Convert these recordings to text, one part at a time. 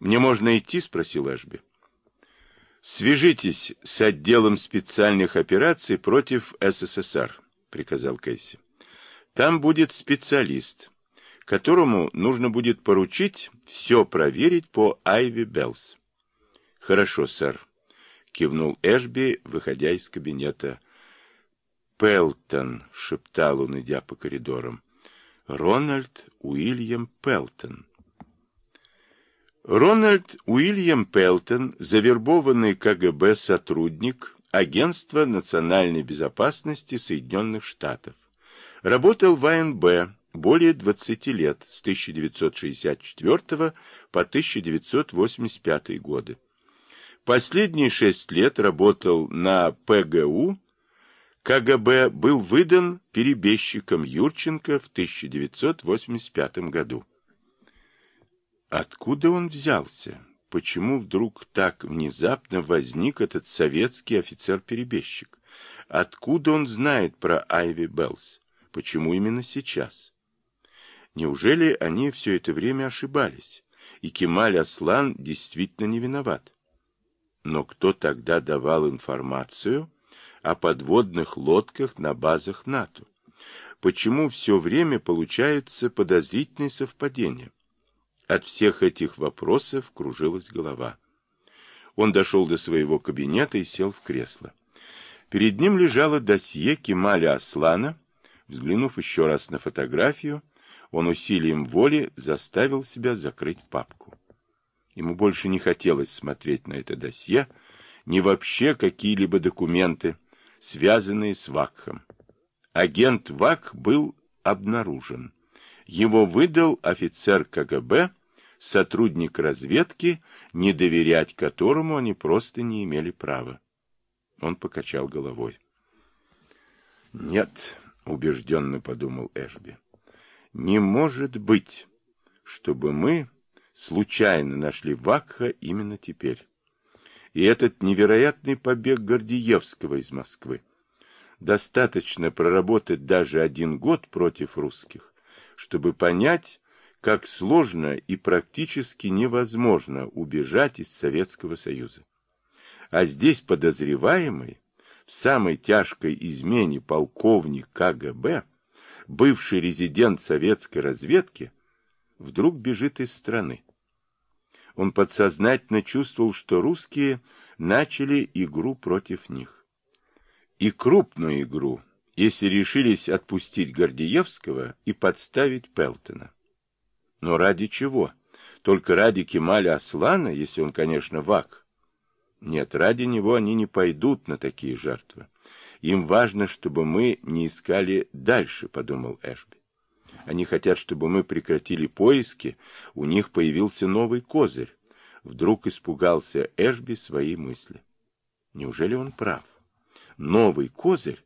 «Мне можно идти?» — спросил Эшби. «Свяжитесь с отделом специальных операций против СССР», — приказал Кэсси. «Там будет специалист, которому нужно будет поручить все проверить по Айви Беллс». «Хорошо, сэр», — кивнул Эшби, выходя из кабинета. «Пелтон», — шептал он, идя по коридорам. «Рональд Уильям Пелтон». Рональд Уильям Пелтон, завербованный КГБ сотрудник Агентства национальной безопасности Соединенных Штатов. Работал в АНБ более 20 лет, с 1964 по 1985 годы. Последние шесть лет работал на ПГУ. КГБ был выдан перебежчиком Юрченко в 1985 году. Откуда он взялся? Почему вдруг так внезапно возник этот советский офицер-перебежчик? Откуда он знает про Айви Беллс? Почему именно сейчас? Неужели они все это время ошибались, и Кемаль Аслан действительно не виноват? Но кто тогда давал информацию о подводных лодках на базах НАТО? Почему все время получается подозрительные совпадения? От всех этих вопросов кружилась голова. Он дошел до своего кабинета и сел в кресло. Перед ним лежало досье Кемаля Аслана. Взглянув еще раз на фотографию, он усилием воли заставил себя закрыть папку. Ему больше не хотелось смотреть на это досье, ни вообще какие-либо документы, связанные с Вакхом. Агент Вак был обнаружен. Его выдал офицер КГБ, сотрудник разведки, не доверять которому они просто не имели права. Он покачал головой. «Нет», — убежденно подумал Эшби, — «не может быть, чтобы мы случайно нашли Вакха именно теперь. И этот невероятный побег Гордиевского из Москвы. Достаточно проработать даже один год против русских, чтобы понять, как сложно и практически невозможно убежать из Советского Союза. А здесь подозреваемый в самой тяжкой измене полковник КГБ, бывший резидент советской разведки, вдруг бежит из страны. Он подсознательно чувствовал, что русские начали игру против них. И крупную игру, если решились отпустить Гордеевского и подставить Пелтона. Но ради чего? Только ради Кемаля Аслана, если он, конечно, вак. Нет, ради него они не пойдут на такие жертвы. Им важно, чтобы мы не искали дальше, подумал Эшби. Они хотят, чтобы мы прекратили поиски, у них появился новый козырь. Вдруг испугался Эшби своей мысли. Неужели он прав? Новый козырь,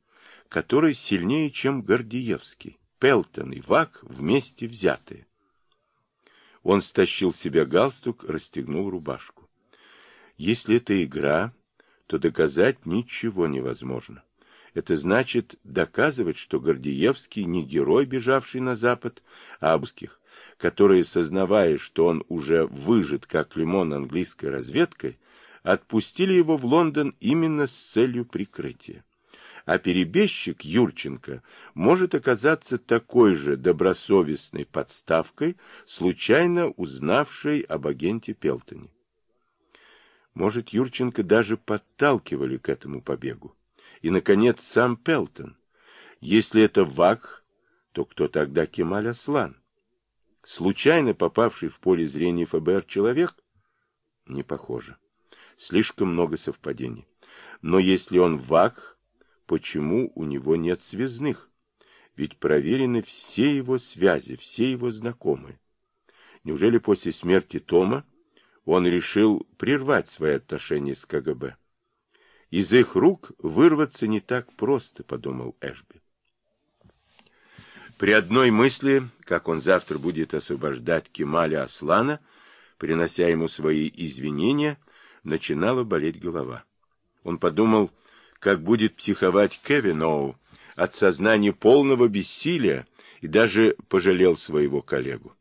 который сильнее, чем Гордиевский, Пелтон и Вак вместе взятые. Он стащил себе галстук, расстегнул рубашку. Если это игра, то доказать ничего невозможно. Это значит доказывать, что Гордеевский не герой, бежавший на Запад, а обских, которые, сознавая, что он уже выжит как лимон английской разведкой, отпустили его в Лондон именно с целью прикрытия а перебежчик Юрченко может оказаться такой же добросовестной подставкой, случайно узнавшей об агенте Пелтоне. Может, Юрченко даже подталкивали к этому побегу. И, наконец, сам Пелтон. Если это Вак, то кто тогда Кемаль Аслан? Случайно попавший в поле зрения ФБР человек? Не похоже. Слишком много совпадений. Но если он Вак, почему у него нет связных, ведь проверены все его связи, все его знакомые. Неужели после смерти Тома он решил прервать свои отношения с КГБ? Из их рук вырваться не так просто, подумал Эшби. При одной мысли, как он завтра будет освобождать Кемаля Аслана, принося ему свои извинения, начинала болеть голова. Он подумал, как будет психовать Кевиноу от сознания полного бессилия и даже пожалел своего коллегу.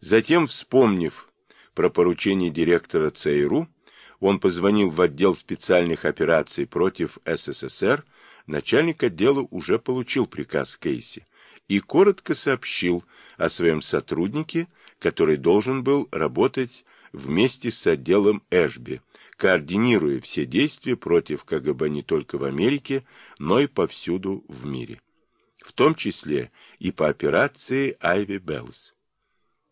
Затем, вспомнив про поручение директора ЦРУ, он позвонил в отдел специальных операций против СССР, начальник отдела уже получил приказ Кейси и коротко сообщил о своем сотруднике, который должен был работать вместе с отделом Эшби, координируя все действия против КГБ не только в Америке, но и повсюду в мире, в том числе и по операции Айви Беллс.